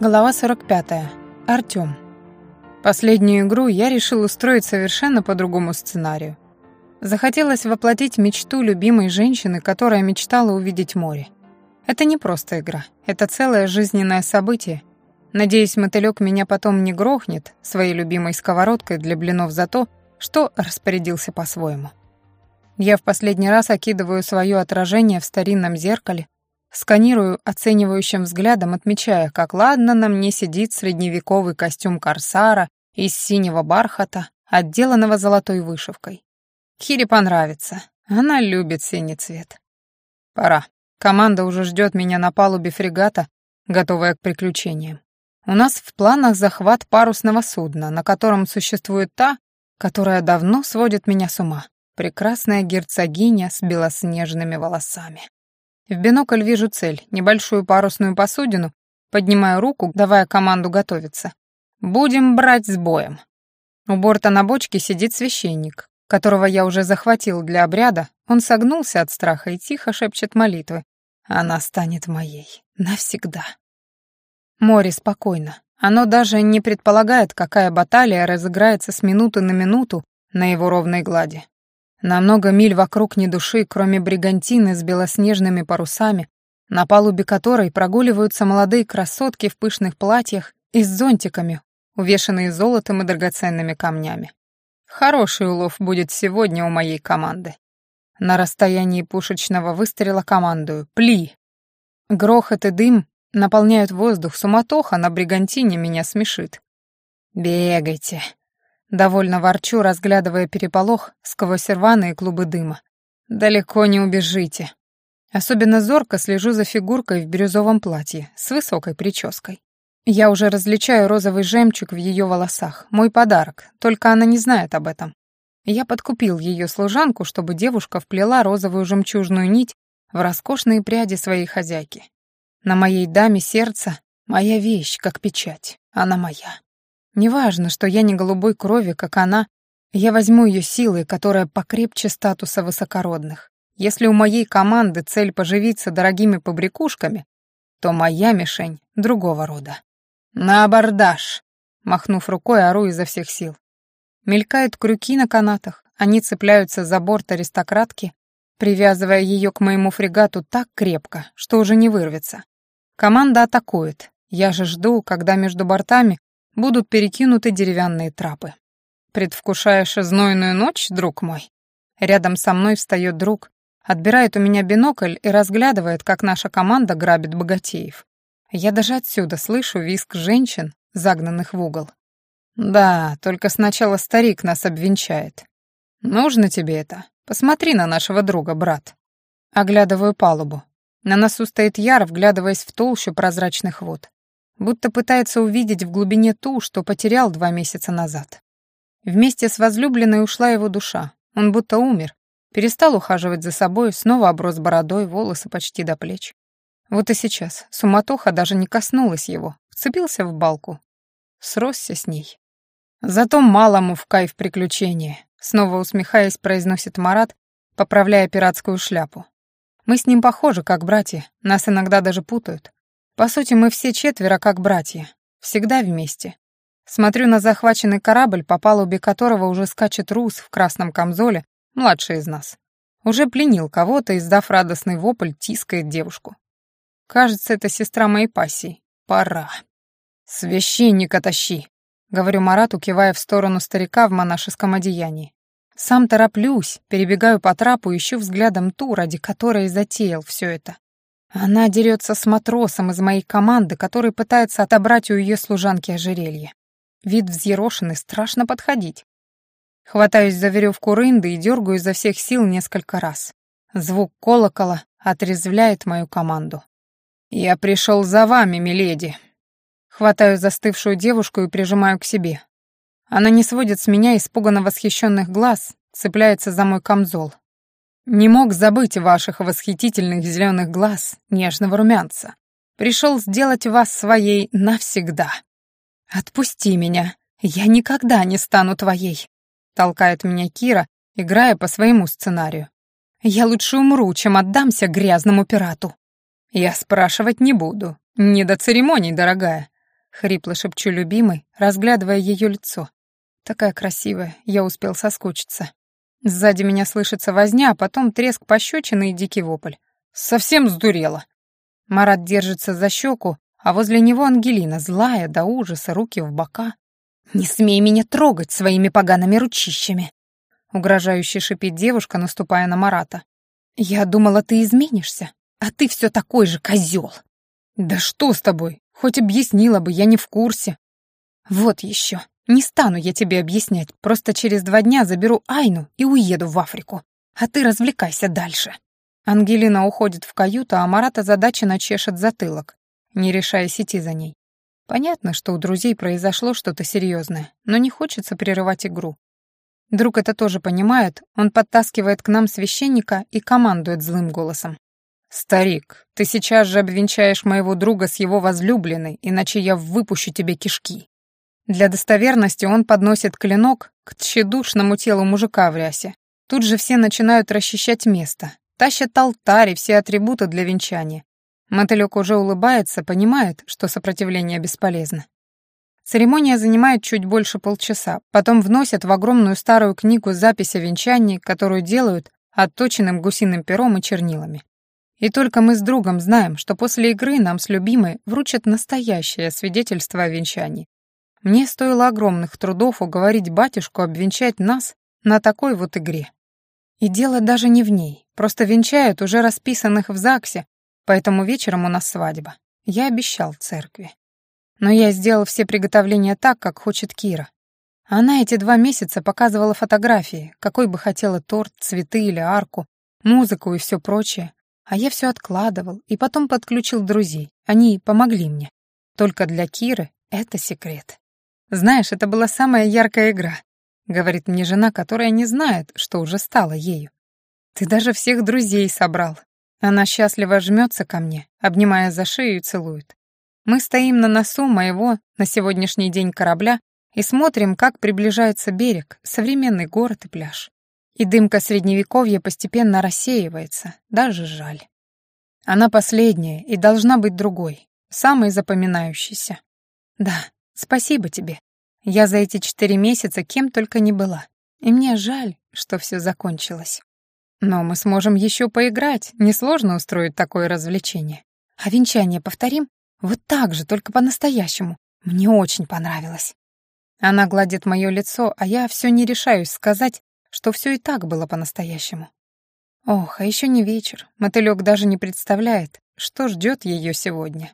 Глава 45. Артём. Последнюю игру я решил устроить совершенно по другому сценарию. Захотелось воплотить мечту любимой женщины, которая мечтала увидеть море. Это не просто игра, это целое жизненное событие. Надеюсь, мотылёк меня потом не грохнет своей любимой сковородкой для блинов за то, что распорядился по-своему. Я в последний раз окидываю своё отражение в старинном зеркале, Сканирую оценивающим взглядом, отмечая, как ладно на мне сидит средневековый костюм корсара из синего бархата, отделанного золотой вышивкой. Кире понравится. Она любит синий цвет. Пора. Команда уже ждет меня на палубе фрегата, готовая к приключениям. У нас в планах захват парусного судна, на котором существует та, которая давно сводит меня с ума. Прекрасная герцогиня с белоснежными волосами. В бинокль вижу цель, небольшую парусную посудину, поднимаю руку, давая команду готовиться. Будем брать с боем. У борта на бочке сидит священник, которого я уже захватил для обряда. Он согнулся от страха и тихо шепчет молитвы. Она станет моей. Навсегда. Море спокойно. Оно даже не предполагает, какая баталия разыграется с минуты на минуту на его ровной глади. На много миль вокруг ни души, кроме бригантины с белоснежными парусами, на палубе которой прогуливаются молодые красотки в пышных платьях и с зонтиками, увешанные золотом и драгоценными камнями. Хороший улов будет сегодня у моей команды. На расстоянии пушечного выстрела командую «Пли!». Грохот и дым наполняют воздух, суматоха на бригантине меня смешит. «Бегайте!» Довольно ворчу, разглядывая переполох сквозь рваные клубы дыма. «Далеко не убежите». Особенно зорко слежу за фигуркой в бирюзовом платье с высокой прической. Я уже различаю розовый жемчуг в ее волосах, мой подарок, только она не знает об этом. Я подкупил ее служанку, чтобы девушка вплела розовую жемчужную нить в роскошные пряди своей хозяйки. На моей даме сердце моя вещь, как печать, она моя. Неважно, что я не голубой крови, как она, я возьму ее силой, которая покрепче статуса высокородных. Если у моей команды цель поживиться дорогими побрякушками, то моя мишень другого рода. «На абордаж!» Махнув рукой, ору изо всех сил. Мелькают крюки на канатах, они цепляются за борт аристократки, привязывая ее к моему фрегату так крепко, что уже не вырвется. Команда атакует. Я же жду, когда между бортами будут перекинуты деревянные трапы. Предвкушаешь знойную ночь, друг мой? Рядом со мной встает друг, отбирает у меня бинокль и разглядывает, как наша команда грабит богатеев. Я даже отсюда слышу визг женщин, загнанных в угол. Да, только сначала старик нас обвенчает. Нужно тебе это? Посмотри на нашего друга, брат. Оглядываю палубу. На носу стоит Яр, вглядываясь в толщу прозрачных вод будто пытается увидеть в глубине ту, что потерял два месяца назад. Вместе с возлюбленной ушла его душа. Он будто умер, перестал ухаживать за собой, снова оброс бородой, волосы почти до плеч. Вот и сейчас суматоха даже не коснулась его, вцепился в балку. Сросся с ней. Зато малому в кайф приключения, снова усмехаясь, произносит Марат, поправляя пиратскую шляпу. Мы с ним похожи, как братья, нас иногда даже путают. По сути, мы все четверо как братья, всегда вместе. Смотрю на захваченный корабль, по палубе которого уже скачет рус в красном камзоле, младший из нас. Уже пленил кого-то, издав радостный вопль, тискает девушку. Кажется, это сестра моей пассии. Пора. «Священника тащи!» — говорю Марату, кивая в сторону старика в монашеском одеянии. Сам тороплюсь, перебегаю по трапу, ищу взглядом ту, ради которой затеял все это. Она дерется с матросом из моей команды, который пытается отобрать у ее служанки ожерелье. Вид взъерошенный, страшно подходить. Хватаюсь за веревку рынды и дергаю изо всех сил несколько раз. Звук колокола отрезвляет мою команду. «Я пришел за вами, миледи». Хватаю застывшую девушку и прижимаю к себе. Она не сводит с меня испуганно восхищенных глаз, цепляется за мой камзол. Не мог забыть ваших восхитительных зеленых глаз, нежного румянца. Пришел сделать вас своей навсегда. Отпусти меня, я никогда не стану твоей, толкает меня Кира, играя по своему сценарию. Я лучше умру, чем отдамся грязному пирату. Я спрашивать не буду. Не до церемоний, дорогая. — хрипло шепчу любимый, разглядывая ее лицо. Такая красивая, я успел соскучиться. Сзади меня слышится возня, а потом треск пощечины и дикий вопль. Совсем сдурела. Марат держится за щеку, а возле него Ангелина, злая до ужаса, руки в бока. «Не смей меня трогать своими погаными ручищами!» Угрожающе шипит девушка, наступая на Марата. «Я думала, ты изменишься, а ты все такой же козел!» «Да что с тобой? Хоть объяснила бы, я не в курсе». «Вот еще. Не стану я тебе объяснять, просто через два дня заберу Айну и уеду в Африку. А ты развлекайся дальше». Ангелина уходит в каюту, а Марат озадаченно чешет затылок, не решаясь идти за ней. Понятно, что у друзей произошло что-то серьезное, но не хочется прерывать игру. Друг это тоже понимает, он подтаскивает к нам священника и командует злым голосом. «Старик, ты сейчас же обвенчаешь моего друга с его возлюбленной, иначе я выпущу тебе кишки». Для достоверности он подносит клинок к тщедушному телу мужика в рясе. Тут же все начинают расчищать место, тащат алтарь и все атрибуты для венчания. Мотылёк уже улыбается, понимает, что сопротивление бесполезно. Церемония занимает чуть больше полчаса, потом вносят в огромную старую книгу запись о венчании, которую делают отточенным гусиным пером и чернилами. И только мы с другом знаем, что после игры нам с любимой вручат настоящее свидетельство о венчании. Мне стоило огромных трудов уговорить батюшку обвенчать нас на такой вот игре. И дело даже не в ней, просто венчают уже расписанных в ЗАГСе, поэтому вечером у нас свадьба. Я обещал церкви. Но я сделал все приготовления так, как хочет Кира. Она эти два месяца показывала фотографии, какой бы хотела торт, цветы или арку, музыку и все прочее, а я все откладывал и потом подключил друзей. Они помогли мне. Только для Киры это секрет. Знаешь, это была самая яркая игра, говорит мне жена, которая не знает, что уже стала ею. Ты даже всех друзей собрал. Она счастливо жмется ко мне, обнимая за шею и целует. Мы стоим на носу моего на сегодняшний день корабля и смотрим, как приближается берег, современный город и пляж. И дымка средневековья постепенно рассеивается, даже жаль. Она последняя и должна быть другой, самой запоминающейся. Да, спасибо тебе. Я за эти четыре месяца кем только не была. И мне жаль, что все закончилось. Но мы сможем еще поиграть, несложно устроить такое развлечение. А венчание повторим? Вот так же, только по-настоящему. Мне очень понравилось. Она гладит мое лицо, а я все не решаюсь сказать, что все и так было по-настоящему. Ох, а еще не вечер. Мотылек даже не представляет, что ждет ее сегодня.